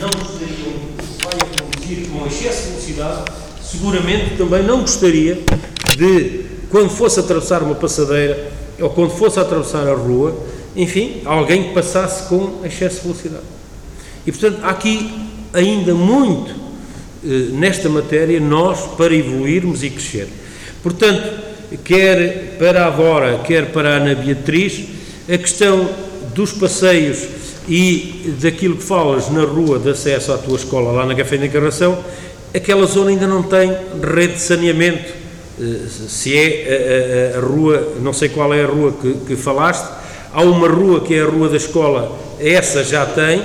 não gostariam que vai a conduzir com excesso de velocidade, seguramente também não gostaria de, quando fosse atravessar uma passadeira ou quando fosse atravessar a rua, enfim, alguém que passasse com excesso de velocidade. E, portanto, há aqui ainda muito eh, nesta matéria nós para evoluirmos e crescer. Portanto, quer para a Vora, quer para a Ana Beatriz, a questão dos passeios e daquilo que falas na rua de acesso à tua escola, lá na Café da Encarnação, aquela zona ainda não tem rede de saneamento. Eh, se é a, a, a rua, não sei qual é a rua que, que falaste, há uma rua que é a rua da escola, essa já tem,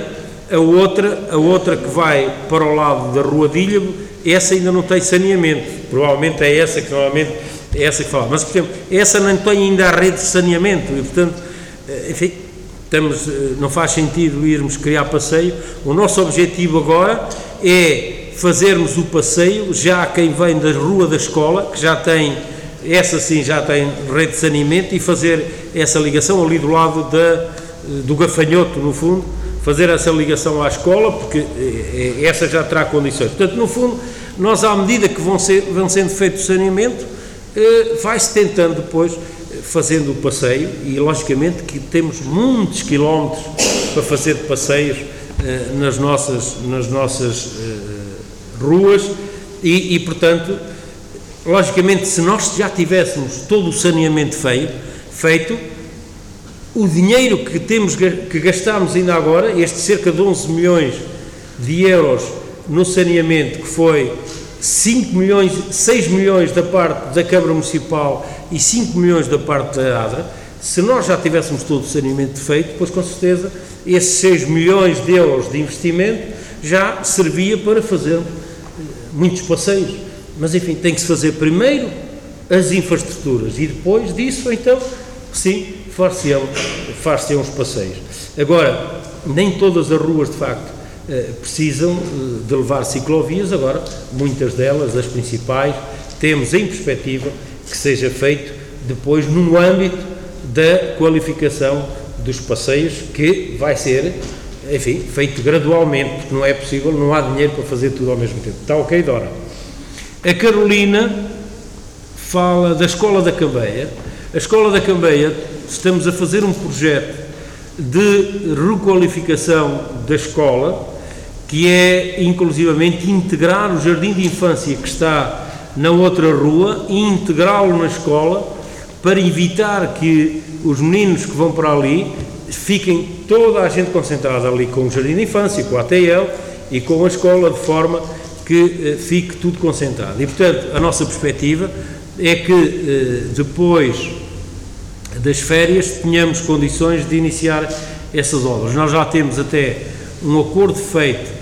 a outra, a outra que vai para o lado da Rua de essa ainda não tem saneamento. Provavelmente é essa que normalmente é essa que fala. Mas, por exemplo, essa não tem ainda a rede de saneamento e, portanto, eh, enfim, estamos, eh, não faz sentido irmos criar passeio. O nosso objetivo agora é fazermos o passeio, já quem vem da rua da escola, que já tem, essa sim já tem rede de saneamento, e fazer essa ligação ali do lado da, eh, do gafanhoto, no fundo, fazer essa ligação à escola, porque essa já terá condições. Portanto, no fundo, nós, à medida que vão, ser, vão sendo feitos o saneamento, eh, vai-se tentando depois eh, fazendo o passeio e logicamente que temos muitos quilómetros para fazer de passeios eh, nas nossas, nas nossas ruas e, e, portanto, logicamente se nós já tivéssemos todo o saneamento feito, feito o dinheiro que temos que gastamos ainda agora, este cerca de 11 milhões de euros no saneamento que foi 5 milhões, 6 milhões da parte da Câmara Municipal e 5 milhões da parte da ADRA, se nós já tivéssemos todo o saneamento feito, pois com certeza esses 6 milhões de euros de investimento já servia para fazer eh, muitos passeios. Mas enfim, tem que se fazer primeiro as infraestruturas e depois disso, então, sim, far-se-ão far os passeios. Agora, nem todas as ruas, de facto, eh, precisam eh, de levar ciclovias, agora muitas delas, as principais, temos em perspectiva que seja feito depois no âmbito da qualificação dos passeios, que vai ser, enfim, feito gradualmente, porque não é possível, não há dinheiro para fazer tudo ao mesmo tempo. Está ok, Dora? A Carolina fala da Escola da Cambeia. A Escola da Cambeia, estamos a fazer um projeto de requalificação da escola, que é inclusivamente integrar o jardim de infância que está na outra rua e integrá-lo na escola para evitar que os meninos que vão para ali fiquem toda a gente concentrada ali com o jardim de infância, com a ATL e com a escola de forma que eh, fique tudo concentrado. E portanto, a nossa perspectiva é que eh, depois das férias tenhamos condições de iniciar essas obras. Nós já temos até um acordo feito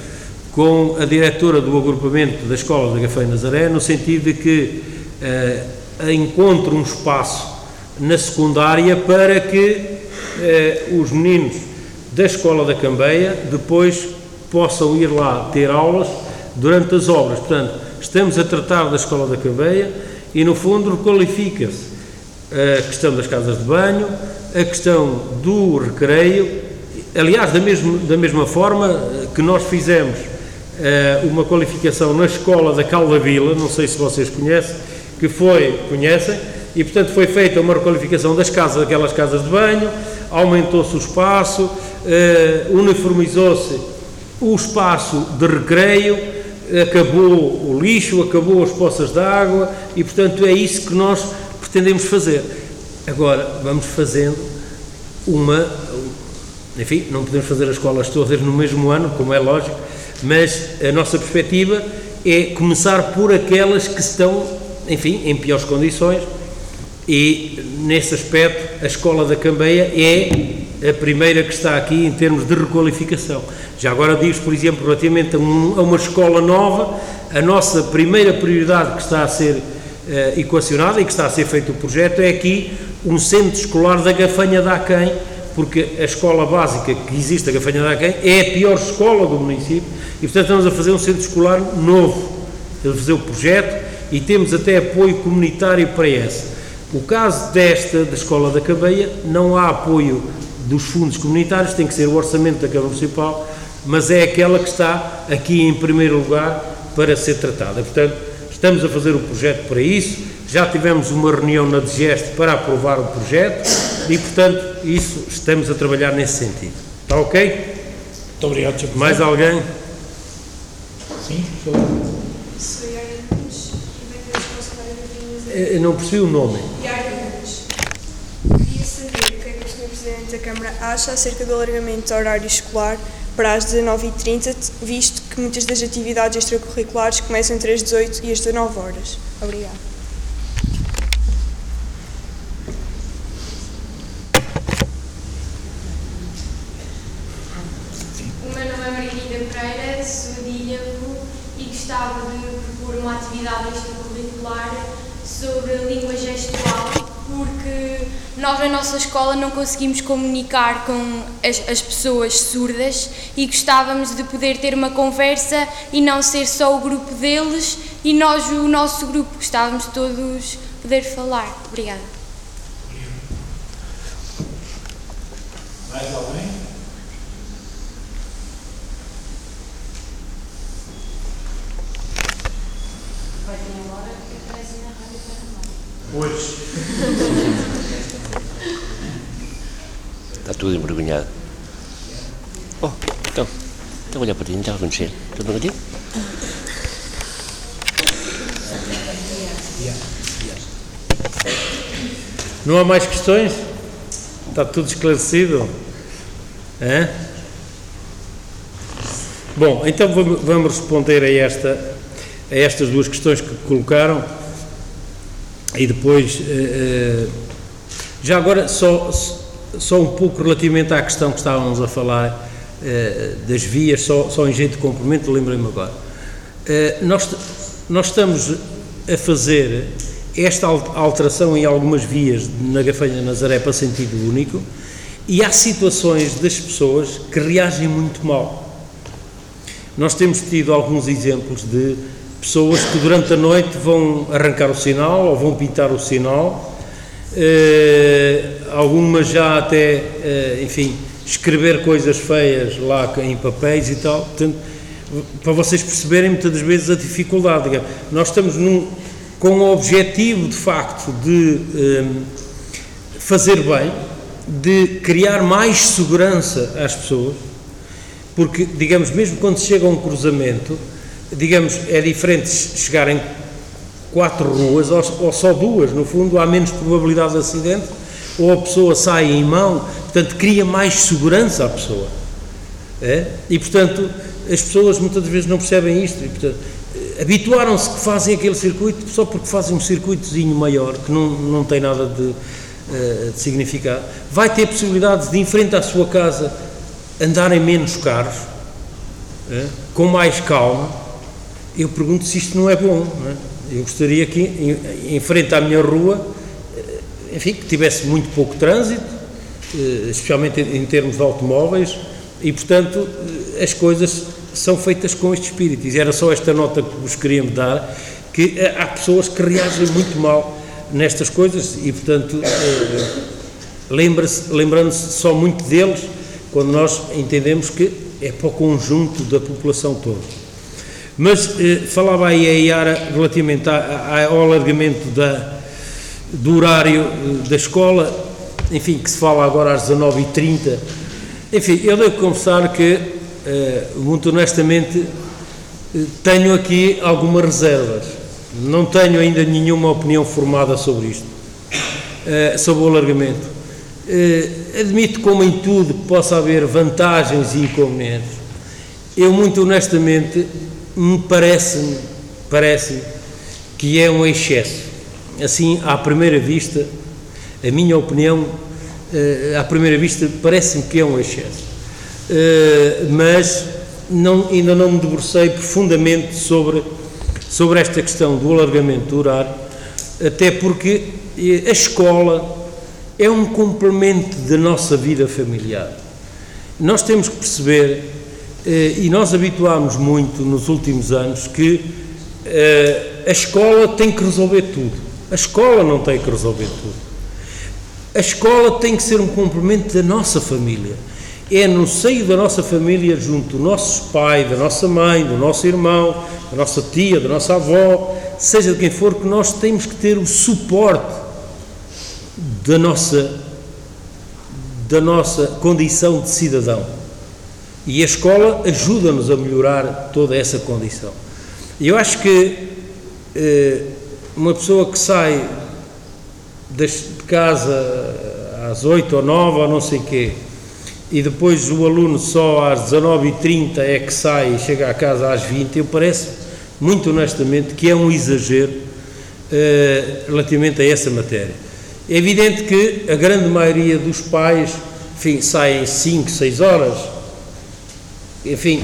com a diretora do agrupamento da Escola da Gafém Nazaré, no sentido de que uh, encontre um espaço na secundária para que uh, os meninos da Escola da Cambeia depois possam ir lá ter aulas durante as obras. Portanto, estamos a tratar da Escola da Cambeia e, no fundo, requalifica-se a questão das casas de banho, a questão do recreio, aliás, da, mesmo, da mesma forma eh, que nós fizemos uma qualificação na escola da Calda Vila, não sei se vocês conhecem, que foi, conhecem, e portanto foi feita uma requalificação das casas, aquelas casas de banho, aumentou-se o espaço, uh, uniformizou-se o espaço de recreio, acabou o lixo, acabou as poças de água e portanto é isso que nós pretendemos fazer. Agora vamos fazendo uma, enfim, não podemos fazer as escolas todas no mesmo ano, como é lógico, mas a nossa perspectiva é começar por aquelas que estão, enfim, em piores condições e nesse aspecto a Escola da Cambeia é a primeira que está aqui em termos de requalificação. Já agora digo, por exemplo, relativamente a, um, a uma escola nova, a nossa primeira prioridade que está a ser uh, equacionada e que está a ser feito o projeto é aqui um centro escolar da Gafanha da Aquém, porque a escola básica que existe, a Gafanha da Aquém, é a pior escola do município e, portanto, estamos a fazer um centro escolar novo, estamos a fazer o projeto e temos até apoio comunitário para essa. O caso desta, da Escola da Cabeia, não há apoio dos fundos comunitários, tem que ser o orçamento da Câmara Municipal mas é aquela que está aqui em primeiro lugar para ser tratada. Portanto, estamos a fazer o projeto para isso, já tivemos uma reunião na DGEST para aprovar o projeto e, portanto, isso estamos a trabalhar nesse sentido. Está ok? Muito obrigado, Sr. Mais alguém? Sim, por favor. E Eu não percebi o nome. Yara Nunes. Queria saber o que é que o Sr. Presidente da Câmara acha acerca do alargamento do horário escolar para as 19h30, visto que muitas das atividades extracurriculares começam entre as 18 e as 19 horas. Obrigada. Pereira, sou de Ilhavo e gostava de propor uma atividade extracurricular sobre a língua gestual, porque nós na nossa escola não conseguimos comunicar com as, as pessoas surdas e gostávamos de poder ter uma conversa e não ser só o grupo deles e nós, o nosso grupo, gostávamos de todos poder falar. Obrigada. Hoje. Está tudo envergonhado. Oh, então, então olha para ti, não está a acontecer. Tudo bem contigo? Não há mais questões? Está tudo esclarecido? Hã? Bom, então vamos- vamos responder a, esta, a estas duas questões que colocaram e depois, eh, eh, já agora, só, só um pouco relativamente à questão que estávamos a falar eh, das vias, só, só em jeito de complemento, lembrei-me agora. Nós, nós estamos a fazer esta al- alteração em algumas vias na Gafanha Nazaré para sentido único e há situações das pessoas que reagem muito mal. Nós temos tido alguns exemplos de pessoas que durante a noite vão arrancar o sinal ou vão pintar o sinal, eh, algumas já até, eh, enfim, escrever coisas feias lá em papéis e tal. Portanto, para vocês perceberem muitas das vezes a dificuldade. digamos. Nós estamos num, com o objetivo, de facto, de eh, fazer bem, de criar mais segurança às pessoas, porque, digamos, mesmo quando chega a um cruzamento, digamos, é diferente chegarem quatro ruas ou, ou só duas, no fundo, há menos probabilidade de acidente, ou a pessoa sai em mão, portanto, cria mais segurança à pessoa. É? E, portanto, as pessoas muitas vezes não percebem isto, habituaram-se que fazem aquele circuito só porque fazem um circuitozinho maior, que não, não tem nada de, eh, de significado. Vai ter possibilidades de, em frente à sua casa, andarem menos carros, é? com mais calma. Eu pergunto se isto não é bom. não é? Eu gostaria que, em, em frente à minha rua, eh, enfim, que tivesse muito pouco trânsito, eh, especialmente em termos de automóveis, e, portanto, eh, as coisas são feitas com este espírito. E era só esta nota que vos queríamos dar, que há pessoas que reagem muito mal nestas coisas e, portanto, lembrando-se só muito deles quando nós entendemos que é para o conjunto da população toda. Mas eh, falava aí a Iara relativamente a- a- ao alargamento da, do horário eh, da escola, enfim, que se fala agora às 19h30. Enfim, eu devo confessar que, eh, muito honestamente, eh, tenho aqui algumas reservas. Não tenho ainda nenhuma opinião formada sobre isto, eh, sobre o alargamento. Eh, admito, como em tudo, que possa haver vantagens e inconvenientes. Eu, muito honestamente, me parece, parece que é um excesso. Assim, à primeira vista, a minha opinião, eh, à primeira vista, parece-me que é um excesso. Eh, mas não, ainda não me debrucei profundamente sobre, sobre esta questão do alargamento do horário, até porque eh, a escola é um complemento da nossa vida familiar. Nós temos que perceber, e nós habituámos muito nos últimos anos, que eh, a escola tem que resolver tudo. A escola não tem que resolver tudo. A escola tem que ser um complemento da nossa família. É no seio da nossa família, junto do nosso pai, da nossa mãe, do nosso irmão, da nossa tia, da nossa avó, seja de quem for, que nós temos que ter o suporte da nossa, da nossa condição de cidadão. E a escola ajuda-nos a melhorar toda essa condição. Eu acho que eh, uma pessoa que sai de casa às 8 ou 9 ou não sei quê, e depois o aluno só às 19h30 é que sai e chega à casa às 20 eu parece, muito honestamente, que é um exagero uh, relativamente a essa matéria. É evidente que a grande maioria dos pais, enfim, saem 5, 6 horas, enfim,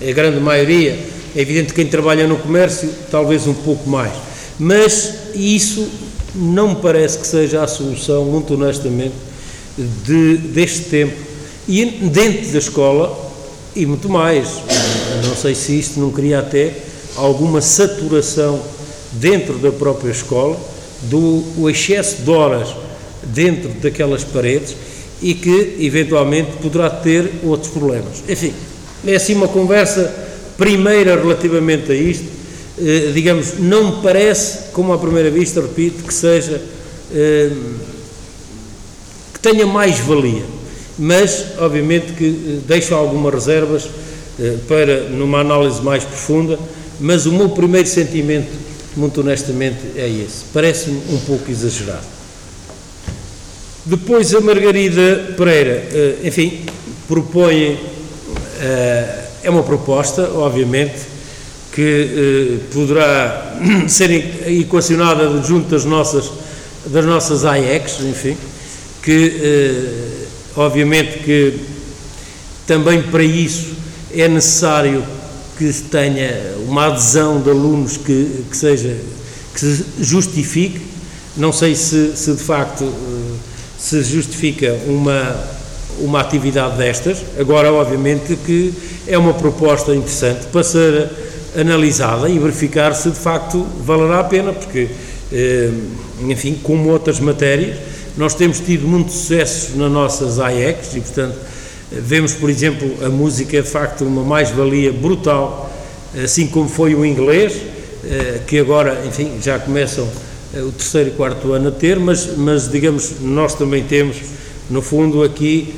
a grande maioria, é evidente que quem trabalha no comércio, talvez um pouco mais, mas isso não me parece que seja a solução, muito honestamente, de, deste tempo. E dentro da escola, e muito mais, não sei se isto não cria até alguma saturação dentro da própria escola, do o excesso de horas dentro daquelas paredes e que eventualmente poderá ter outros problemas. Enfim, é assim uma conversa primeira relativamente a isto eh, digamos, não me parece, como à primeira vista, repito, que seja, eh, que tenha mais valia, mas, obviamente, que eh, deixo algumas reservas para, numa análise mais profunda, mas o meu primeiro sentimento, muito honestamente, é esse. Parece-me um pouco exagerado. Depois a Margarida Pereira, enfim, propõe, é uma proposta, obviamente, que eh, poderá ser equacionada junto das nossas, das nossas AECs, enfim, que eh, obviamente que também para isso é necessário que tenha uma adesão de alunos que, que seja, que se justifique, não sei se, se de facto eh, se justifica uma, uma atividade destas, agora obviamente que é uma proposta interessante para ser analisada e verificar se de facto valerá a pena, porque, eh, enfim, como outras matérias, nós temos tido muito sucesso nas nossas AECs e, portanto, vemos, por exemplo, a música de facto uma mais-valia brutal, assim como foi o inglês, eh, que agora, enfim, já começam eh, o terceiro e quarto ano a ter, mas, mas digamos, nós também temos, no fundo, aqui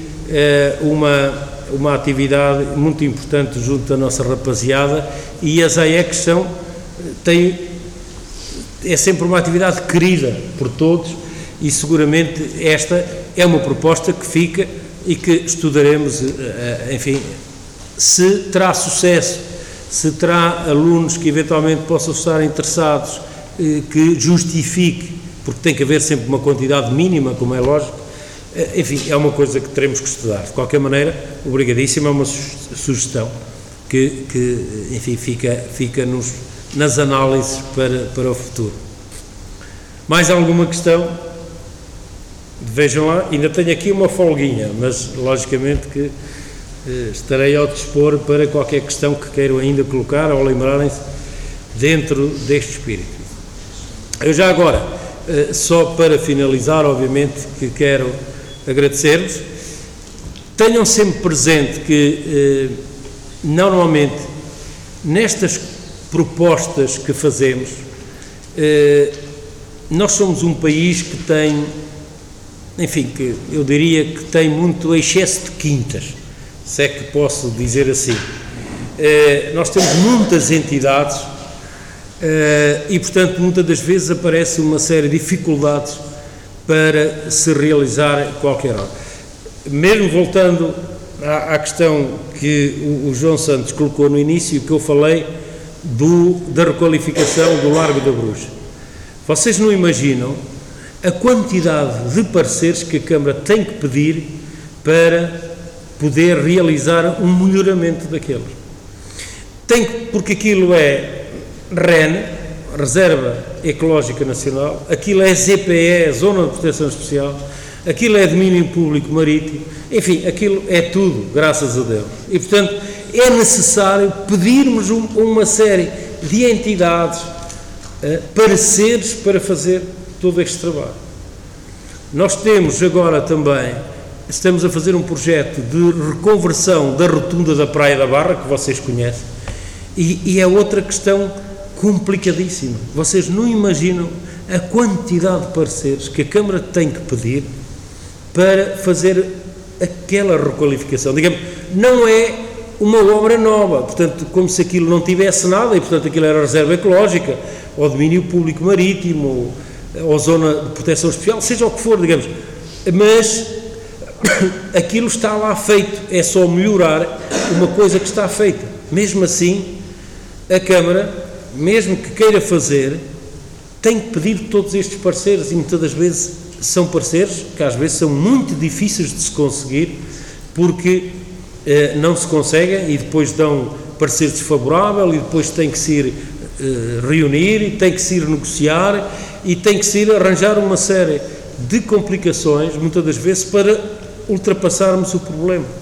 uma uma atividade muito importante junto da nossa rapaziada e as AECs são, têm, é sempre uma atividade querida por todos e seguramente esta é uma proposta que fica e que estudaremos, eh, eh, enfim, se terá sucesso, se terá alunos que eventualmente possam estar interessados, eh, que justifique, porque tem que haver sempre uma quantidade mínima, como é lógico, enfim, é uma coisa que teremos que estudar. De qualquer maneira, obrigadíssimo, é uma sugestão que, que enfim, fica, fica nos, nas análises para, para o futuro. Mais alguma questão? Vejam lá, ainda tenho aqui uma folguinha, mas logicamente que eh, estarei ao dispor para qualquer questão que queiram ainda colocar ou lembrarem-se dentro deste espírito. Eu já agora, eh, só para finalizar, obviamente que quero agradecer-vos. Tenham sempre presente que, eh, normalmente, nestas propostas que fazemos, eh, nós somos um país que tem, enfim, que eu diria que tem muito excesso de quintas, se é que posso dizer assim. Eh, nós temos muitas entidades eh, e, portanto, muitas das vezes aparece uma série de dificuldades para se realizar qualquer obra. Mesmo voltando à, à questão que o, o, João Santos colocou no início, que eu falei do, da requalificação do Largo da Bruxa. Vocês não imaginam a quantidade de pareceres que a Câmara tem que pedir para poder realizar um melhoramento daqueles. Tem, porque aquilo é REN, Reserva Ecológica Nacional, aquilo é ZPE, Zona de Proteção Especial, aquilo é domínio público marítimo, enfim, aquilo é tudo, graças a Deus. E, portanto, é necessário pedirmos um, uma série de entidades, uh, pareceres para fazer todo este trabalho. Nós temos agora também estamos a fazer um projeto de reconversão da rotunda da Praia da Barra, que vocês conhecem, e, e é outra questão complicadíssima. Vocês não imaginam a quantidade de pareceres que a Câmara tem que pedir para fazer aquela requalificação. Digamos, não é uma obra nova, portanto, como se aquilo não tivesse nada, e portanto aquilo era reserva ecológica, ou domínio público marítimo, ou, ou zona de proteção especial, seja o que for, digamos. Mas aquilo está lá feito, é só melhorar uma coisa que está feita. Mesmo assim, a Câmara, mesmo que queira fazer, tem que pedir todos estes parceiros e muitas das vezes são parceiros que às vezes são muito difíceis de se conseguir porque eh, não se conseguem e depois dão parecer desfavorável e depois tem que se ir eh, reunir e tem que se ir negociar e tem que se ir arranjar uma série de complicações, muitas das vezes, para ultrapassarmos o problema.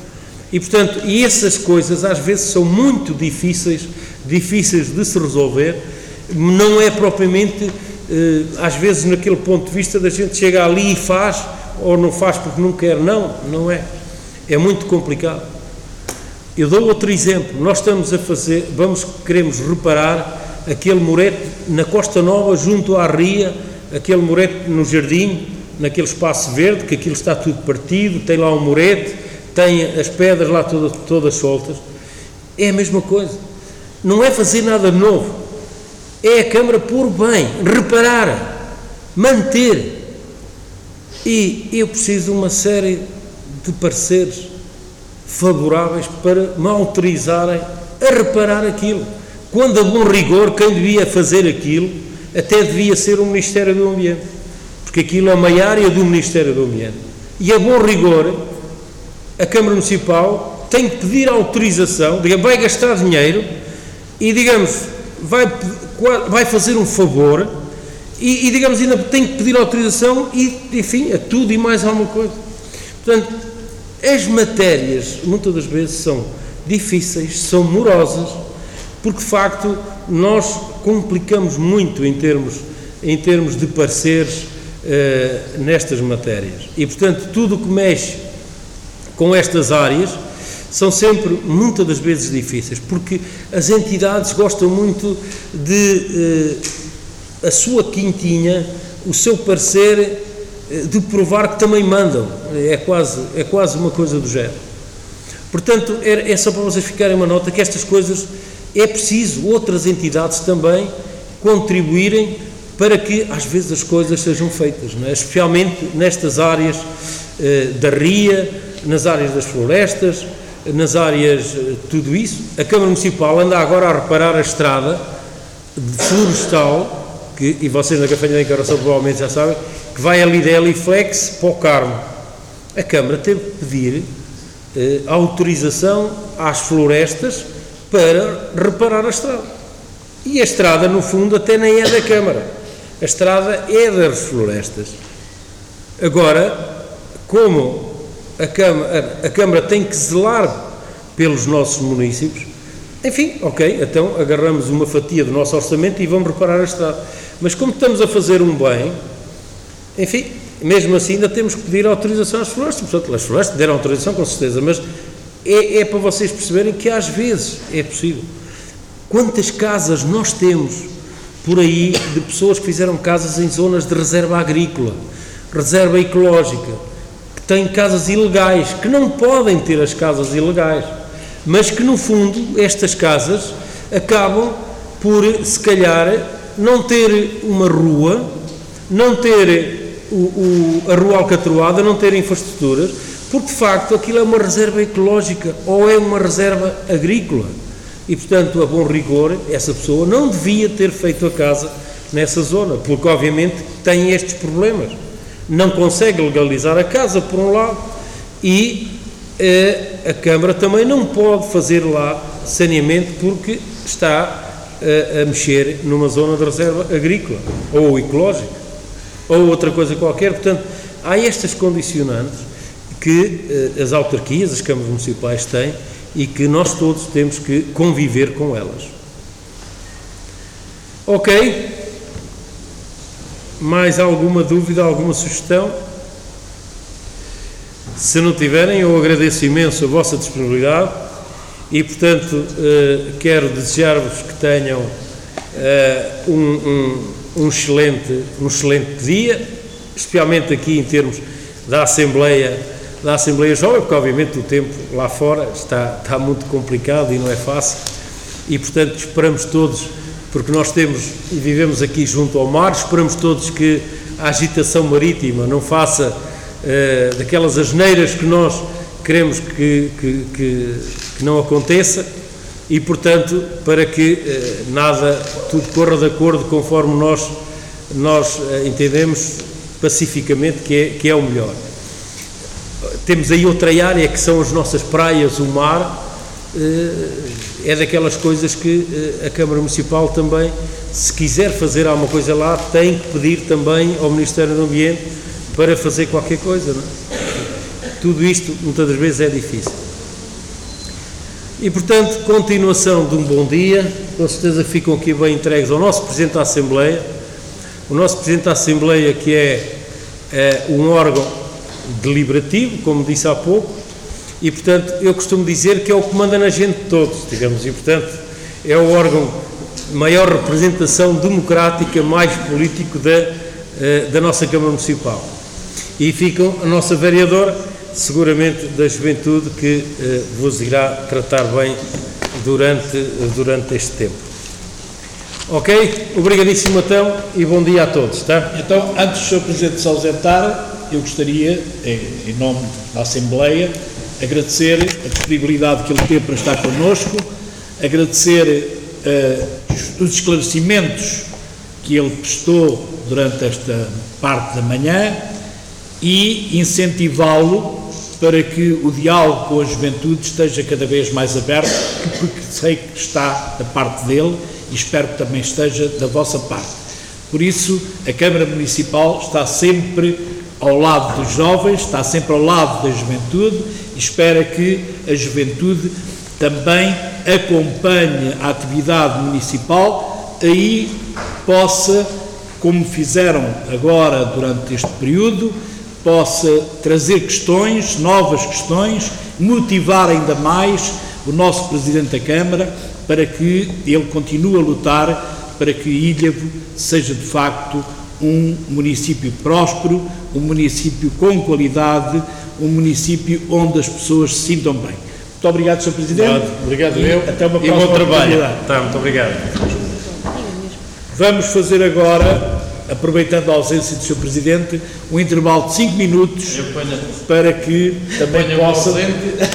E, portanto, e essas coisas às vezes são muito difíceis, difíceis de se resolver, não é propriamente, eh, às vezes, naquele ponto de vista da gente chega ali e faz, ou não faz porque não quer, não, não é. É muito complicado. Eu dou outro exemplo, nós estamos a fazer, vamos, queremos reparar aquele murete na Costa Nova, junto à ria, aquele murete no jardim, naquele espaço verde, que aquilo está tudo partido, tem lá um murete, tem as pedras lá todas, todas soltas. É a mesma coisa. Não é fazer nada de novo. É a Câmara pôr bem, reparar, manter. E eu preciso de uma série de pareceres favoráveis para me autorizarem a reparar aquilo. Quando a bom rigor, quem devia fazer aquilo até devia ser o Ministério do Ambiente porque aquilo é uma área do Ministério do Ambiente. E a bom rigor, a Câmara Municipal tem que pedir autorização, digamos, vai gastar dinheiro e, digamos, vai, vai fazer um favor e, e, digamos, ainda tem que pedir autorização e, enfim, a tudo e mais alguma coisa. Portanto, as matérias, muitas das vezes, são difíceis, são morosas, porque, de facto, nós complicamos muito em termos, em termos de pareceres, uh, nestas matérias. E, portanto, tudo o que mexe com estas áreas são sempre, muitas das vezes, difíceis, porque as entidades gostam muito de uh, a sua quintinha, o seu parecer, uh, de provar que também mandam. É quase, é quase uma coisa do género. Portanto, é, é só para vocês ficarem uma nota que estas coisas é preciso outras entidades também contribuírem para que às vezes as coisas sejam feitas, é? especialmente nestas áreas eh, da ria, nas áreas das florestas, nas áreas, eh, tudo isso. A Câmara Municipal anda agora a reparar a estrada florestal, que, e vocês na Cafanha da Encarnação provavelmente já sabem, que vai ali da Eliflex para o Carmo. A Câmara teve que pedir eh, autorização às florestas para reparar a estrada. E a estrada, no fundo, até nem é da Câmara a estrada é das florestas. Agora, como a Câmara, a Câmara tem que zelar pelos nossos municípios, enfim, ok, então agarramos uma fatia do nosso orçamento e vamos reparar a estrada. Mas como estamos a fazer um bem, enfim, mesmo assim ainda temos que pedir autorização às florestas. Portanto, as florestas deram autorização com certeza, mas é, é para vocês perceberem que às vezes é possível. Quantas casas nós temos por aí de pessoas que fizeram casas em zonas de reserva agrícola, reserva ecológica, têm casas ilegais, que não podem ter as casas ilegais, mas que no fundo estas casas acabam por, se calhar, não ter uma rua, não ter o, o, a rua alcatroada, não ter infraestruturas, porque de facto aquilo é uma reserva ecológica ou é uma reserva agrícola e, portanto, a bom rigor, essa pessoa não devia ter feito a casa nessa zona, porque, obviamente, tem estes problemas. Não consegue legalizar a casa, por um lado, e eh, a Câmara também não pode fazer lá saneamento porque está eh, a mexer numa zona de reserva agrícola ou ecológica ou outra coisa qualquer. Portanto, há estas condicionantes que eh, as autarquias, as câmaras municipais têm e que nós todos temos que conviver com elas. Ok? Mais alguma dúvida, alguma sugestão? Se não tiverem, eu agradeço imenso a vossa disponibilidade e, portanto, eh, quero desejar-vos que tenham eh, um, um, um excelente, um excelente dia, especialmente aqui em termos da Assembleia, da Assembleia Jovem, porque obviamente o tempo lá fora está, está muito complicado e não é fácil, e portanto esperamos todos, porque nós temos e vivemos aqui junto ao mar, esperamos todos que a agitação marítima não faça eh, daquelas asneiras que nós queremos que, que, que, que não aconteça e, portanto, para que eh, nada, tudo corra de acordo conforme nós, nós eh, entendemos pacificamente que é, que é o melhor. Temos aí outra área que são as nossas praias, o mar, é daquelas coisas que a Câmara Municipal também, se quiser fazer alguma coisa lá, tem que pedir também ao Ministério do Ambiente para fazer qualquer coisa. Não é? Tudo isto, muitas das vezes, é difícil. E, portanto, continuação de um bom dia, com certeza ficam aqui bem entregues ao nosso Presidente da Assembleia, o nosso Presidente da Assembleia, que é, é um órgão deliberativo, como disse há pouco, e, portanto, eu costumo dizer que é o que manda na gente todos, digamos, e, portanto, é o órgão maior representação democrática, mais político da, da nossa Câmara Municipal. E ficam a nossa vereadora, seguramente da juventude, que eh, vos irá tratar bem durante, durante este tempo. Ok? Obrigadíssimo então e bom dia a todos, tá? Então, antes do Sr. Presidente se ausentar, eu gostaria, em nome da Assembleia, agradecer a disponibilidade que ele teve para estar connosco, agradecer uh, os esclarecimentos que ele prestou durante esta parte da manhã e incentivá-lo para que o diálogo com a juventude esteja cada vez mais aberto, porque sei que está da parte dele e espero que também esteja da vossa parte. Por isso, a Câmara Municipal está sempre ao lado dos jovens, está sempre ao lado da juventude espera que a juventude também acompanhe a atividade municipal, aí possa, como fizeram agora durante este período, possa trazer questões, novas questões, motivar ainda mais o nosso Presidente da Câmara para que ele continue a lutar para que Ilhavo seja de facto um município próspero, um município com qualidade, um município onde as pessoas se sintam bem. Muito obrigado, Sr. Presidente. Obrigado, e eu. Até uma e próxima bom trabalho. oportunidade. Tá, muito obrigado. Vamos fazer agora, aproveitando a ausência do Sr. Presidente, um intervalo de 5 minutos para que também possa.